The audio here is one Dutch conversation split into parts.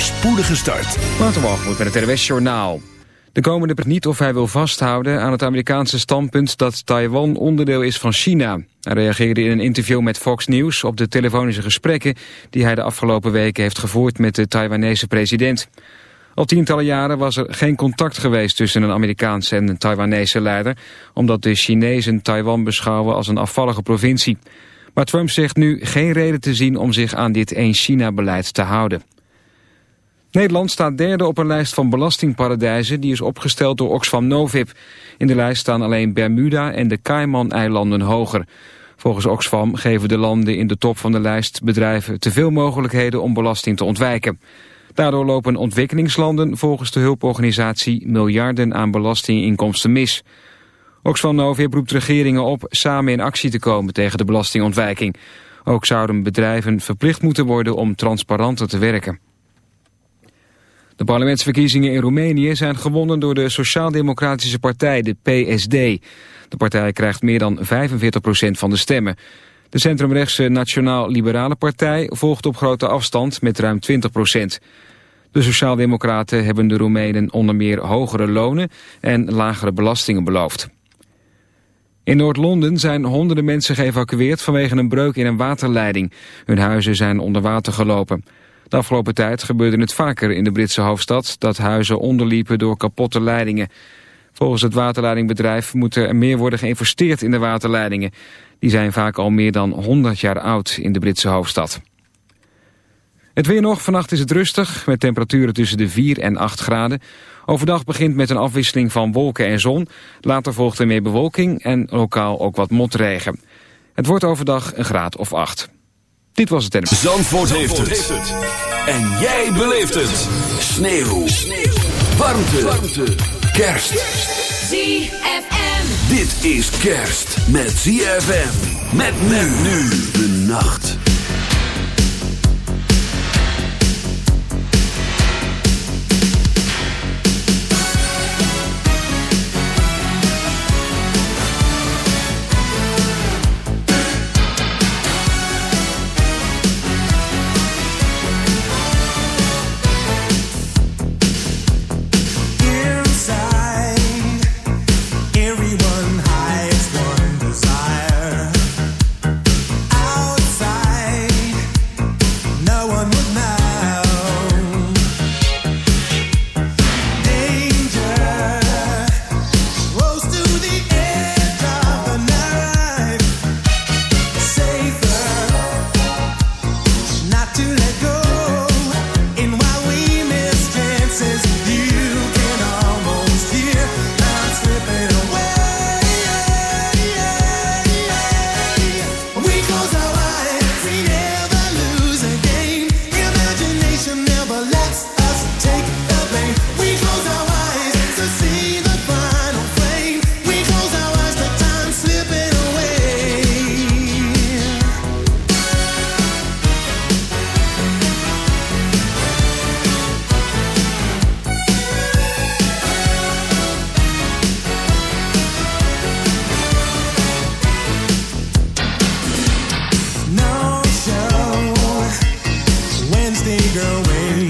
voorspoedige start. Waterwalgemoed met het RWS Journaal. De komende per niet of hij wil vasthouden aan het Amerikaanse standpunt dat Taiwan onderdeel is van China. Hij reageerde in een interview met Fox News op de telefonische gesprekken die hij de afgelopen weken heeft gevoerd met de Taiwanese president. Al tientallen jaren was er geen contact geweest tussen een Amerikaanse en een Taiwanese leider, omdat de Chinezen Taiwan beschouwen als een afvallige provincie. Maar Trump zegt nu geen reden te zien om zich aan dit één-China-beleid te houden. Nederland staat derde op een lijst van belastingparadijzen... die is opgesteld door Oxfam Novib. In de lijst staan alleen Bermuda en de Cayman-eilanden hoger. Volgens Oxfam geven de landen in de top van de lijst bedrijven... te veel mogelijkheden om belasting te ontwijken. Daardoor lopen ontwikkelingslanden volgens de hulporganisatie... miljarden aan belastinginkomsten mis. Oxfam Novib roept regeringen op samen in actie te komen tegen de belastingontwijking. Ook zouden bedrijven verplicht moeten worden om transparanter te werken. De parlementsverkiezingen in Roemenië zijn gewonnen door de Sociaal-Democratische Partij, de PSD. De partij krijgt meer dan 45% van de stemmen. De centrumrechtse Nationaal-Liberale Partij volgt op grote afstand met ruim 20%. De Sociaaldemocraten hebben de Roemenen onder meer hogere lonen en lagere belastingen beloofd. In Noord-Londen zijn honderden mensen geëvacueerd vanwege een breuk in een waterleiding. Hun huizen zijn onder water gelopen. De afgelopen tijd gebeurde het vaker in de Britse hoofdstad dat huizen onderliepen door kapotte leidingen. Volgens het waterleidingbedrijf moet er meer worden geïnvesteerd in de waterleidingen. Die zijn vaak al meer dan 100 jaar oud in de Britse hoofdstad. Het weer nog, vannacht is het rustig, met temperaturen tussen de 4 en 8 graden. Overdag begint met een afwisseling van wolken en zon. Later volgt er meer bewolking en lokaal ook wat motregen. Het wordt overdag een graad of 8. Dit was het en... Zandvoort, heeft, het. En jij beleeft het. Sneeuw. Sneeuw. Warmte. Warmte. Kerst. ZFM. Dit is kerst met ZFM. Met men nu de nacht. away.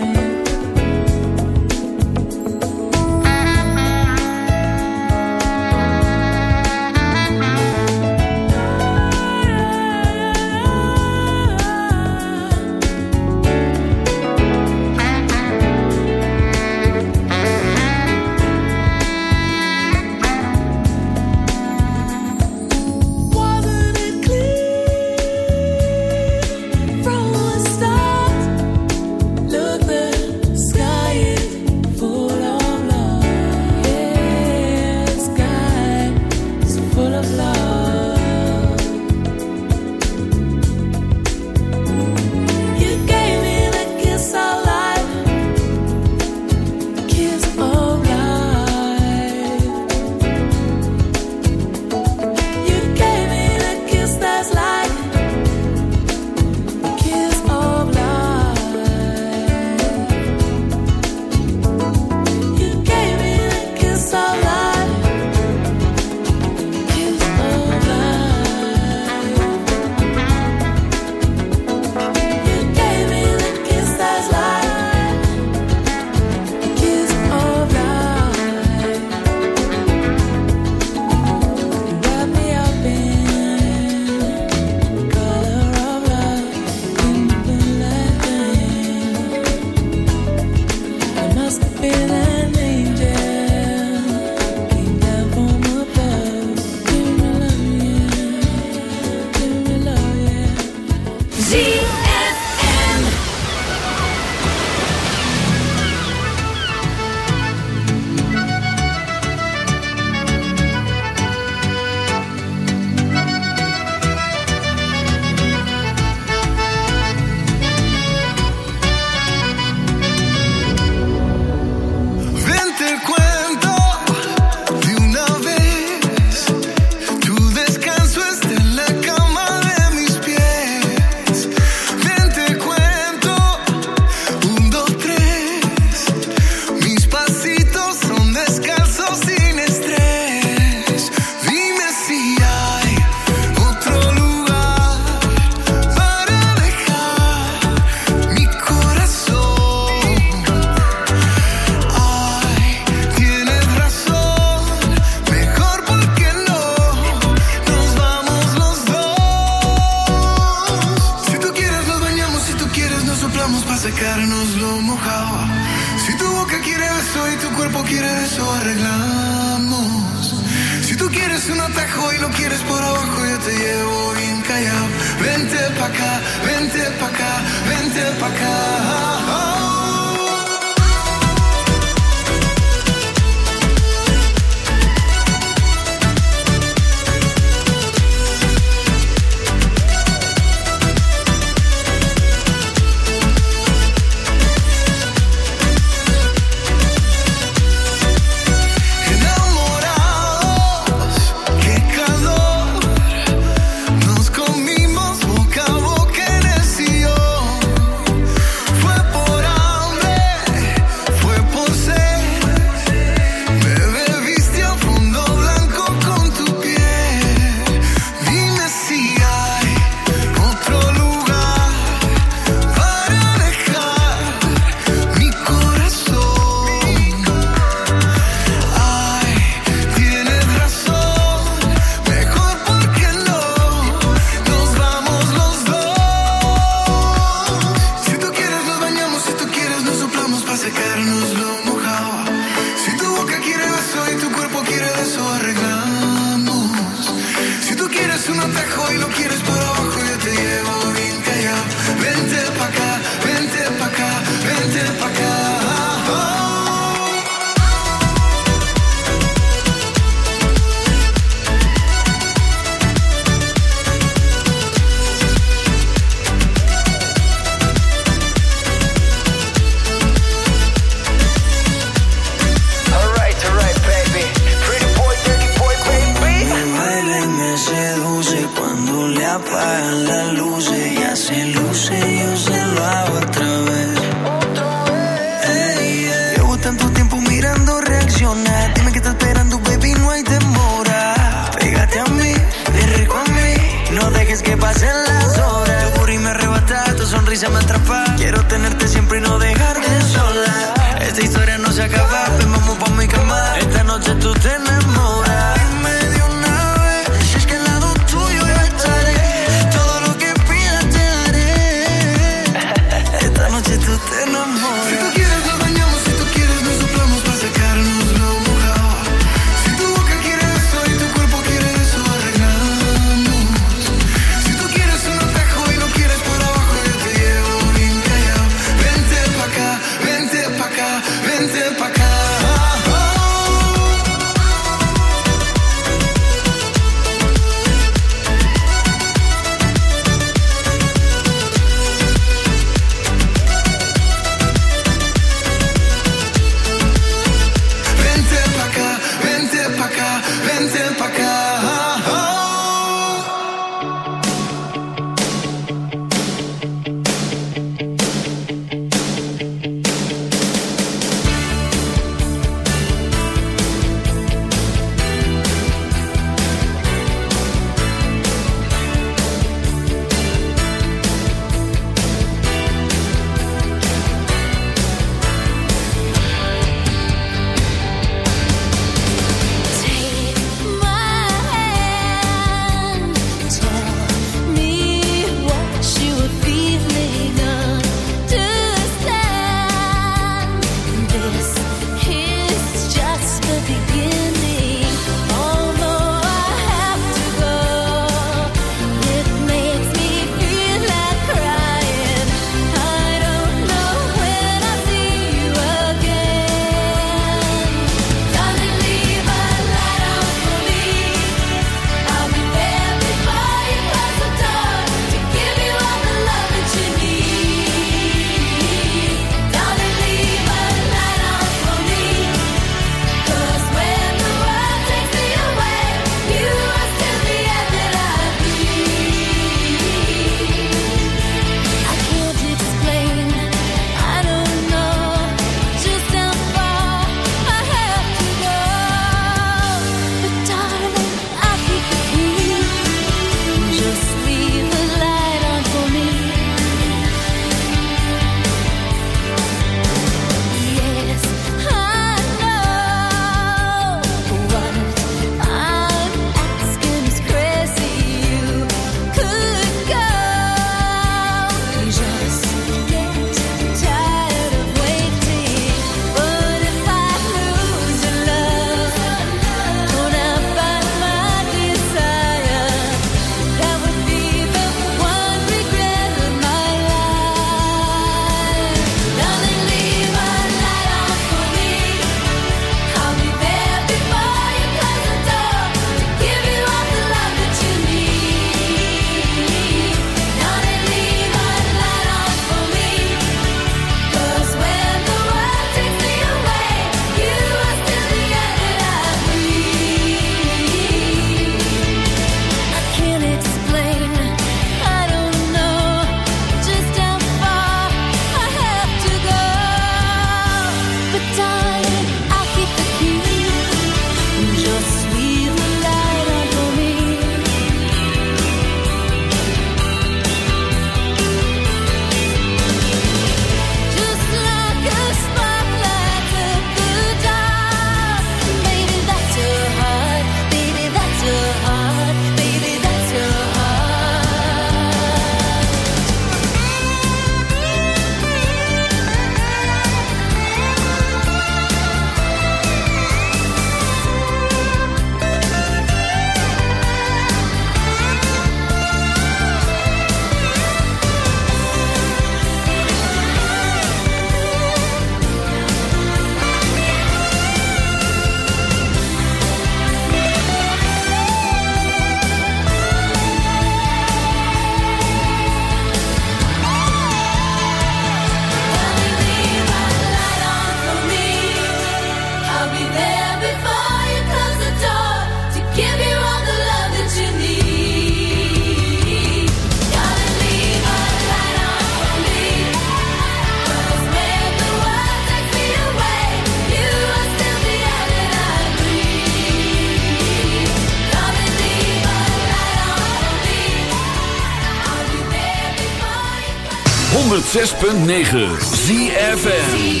106.9 ZFN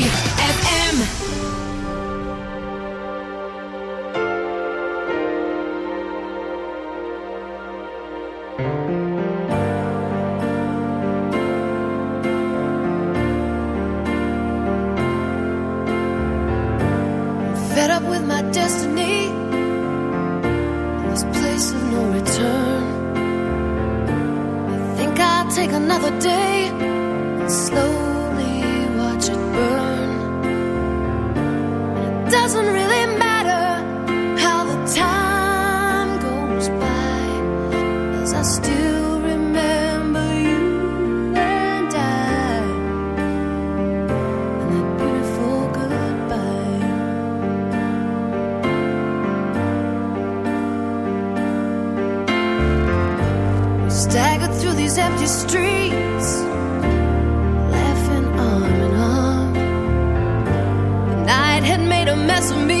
empty streets, laughing arm in arm. The night had made a mess of me.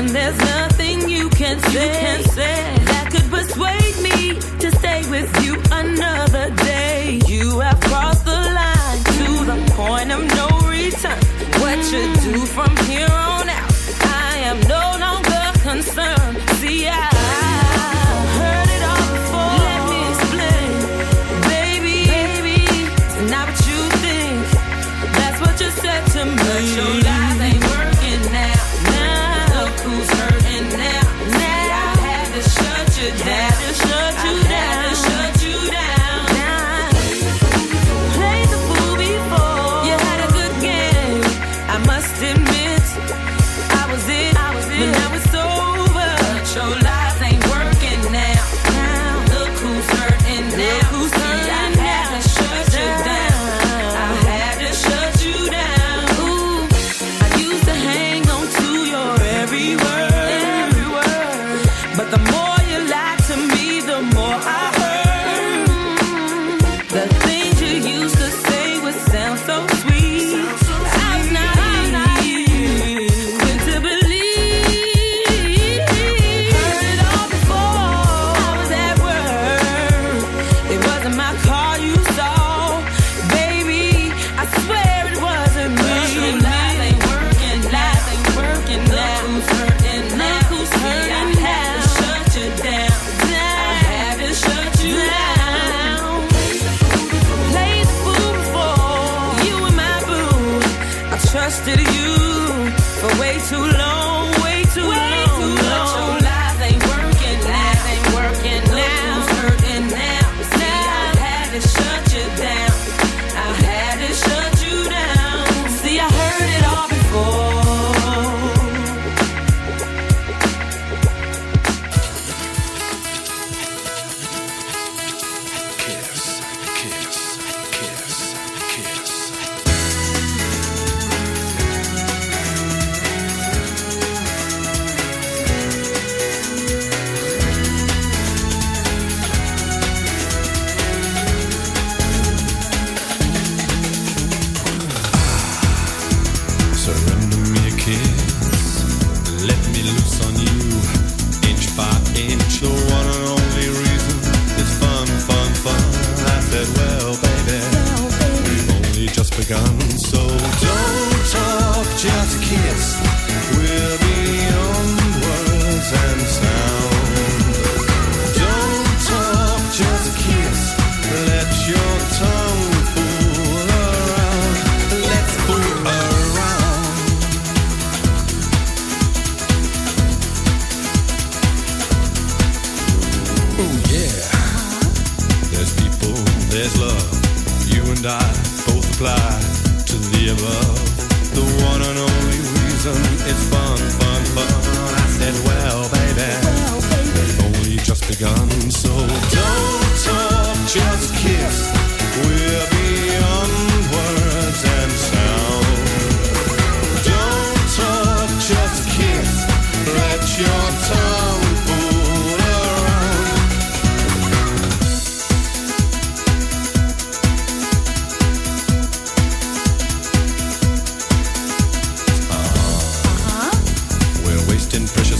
And there's nothing you can say, you say that could persuade me to stay with you another day. You have crossed the line to the point of no return. What you do from here on out, I am no longer concerned. See, i heard it all now But you think. That's what you said to me.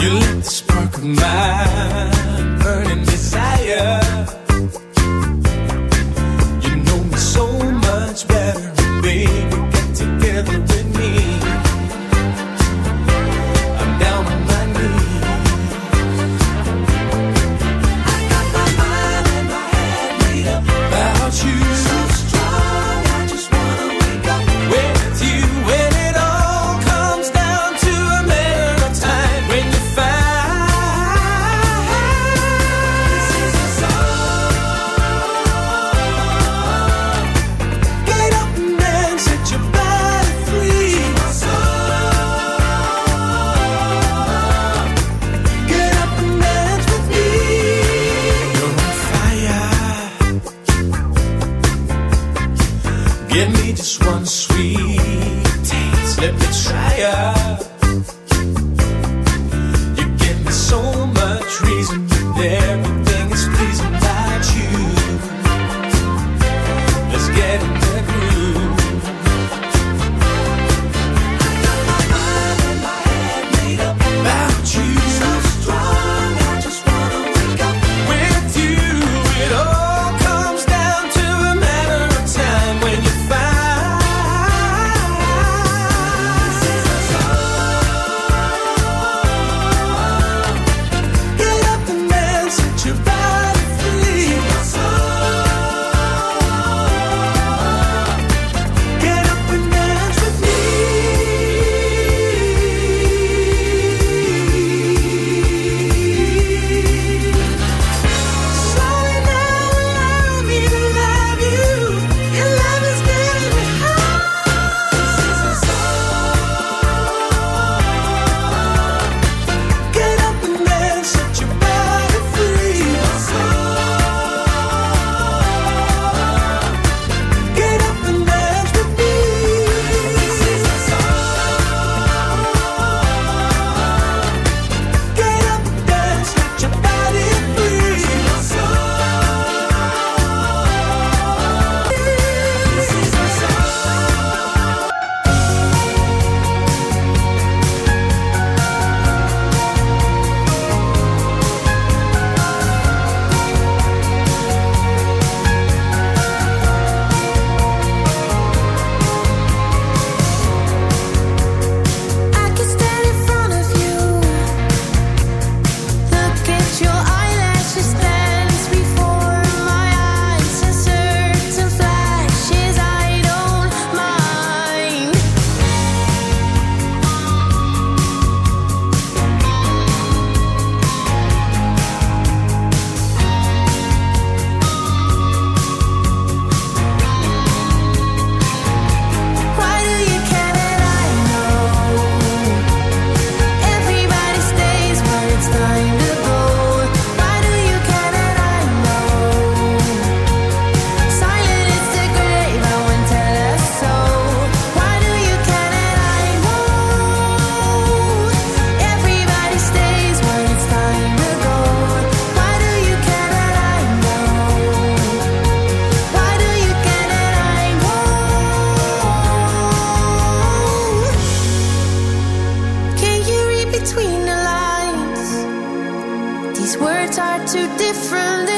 You lit the spark of my burning desire. Too different